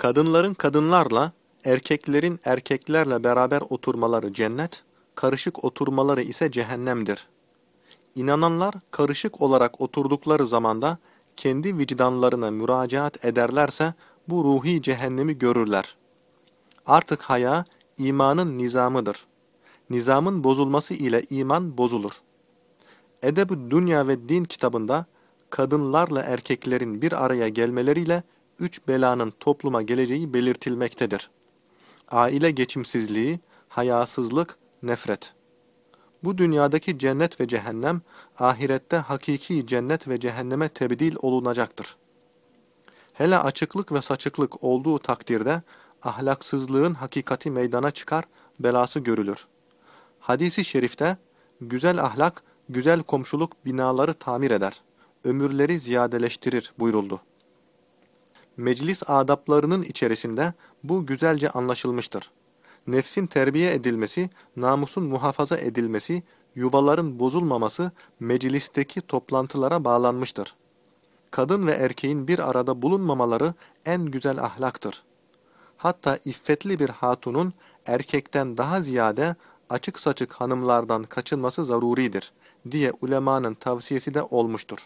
Kadınların kadınlarla, erkeklerin erkeklerle beraber oturmaları cennet, karışık oturmaları ise cehennemdir. İnananlar karışık olarak oturdukları zamanda kendi vicdanlarına müracaat ederlerse bu ruhi cehennemi görürler. Artık haya imanın nizamıdır. Nizamın bozulması ile iman bozulur. Edeb-ü Dünya ve Din kitabında kadınlarla erkeklerin bir araya gelmeleriyle üç belanın topluma geleceği belirtilmektedir. Aile geçimsizliği, hayasızlık, nefret. Bu dünyadaki cennet ve cehennem, ahirette hakiki cennet ve cehenneme tebdil olunacaktır. Hele açıklık ve saçıklık olduğu takdirde, ahlaksızlığın hakikati meydana çıkar, belası görülür. Hadisi şerifte, güzel ahlak, güzel komşuluk binaları tamir eder, ömürleri ziyadeleştirir buyuruldu. Meclis adaplarının içerisinde bu güzelce anlaşılmıştır. Nefsin terbiye edilmesi, namusun muhafaza edilmesi, yuvaların bozulmaması meclisteki toplantılara bağlanmıştır. Kadın ve erkeğin bir arada bulunmamaları en güzel ahlaktır. Hatta iffetli bir hatunun erkekten daha ziyade açık saçık hanımlardan kaçınması zaruridir diye ulemanın tavsiyesi de olmuştur.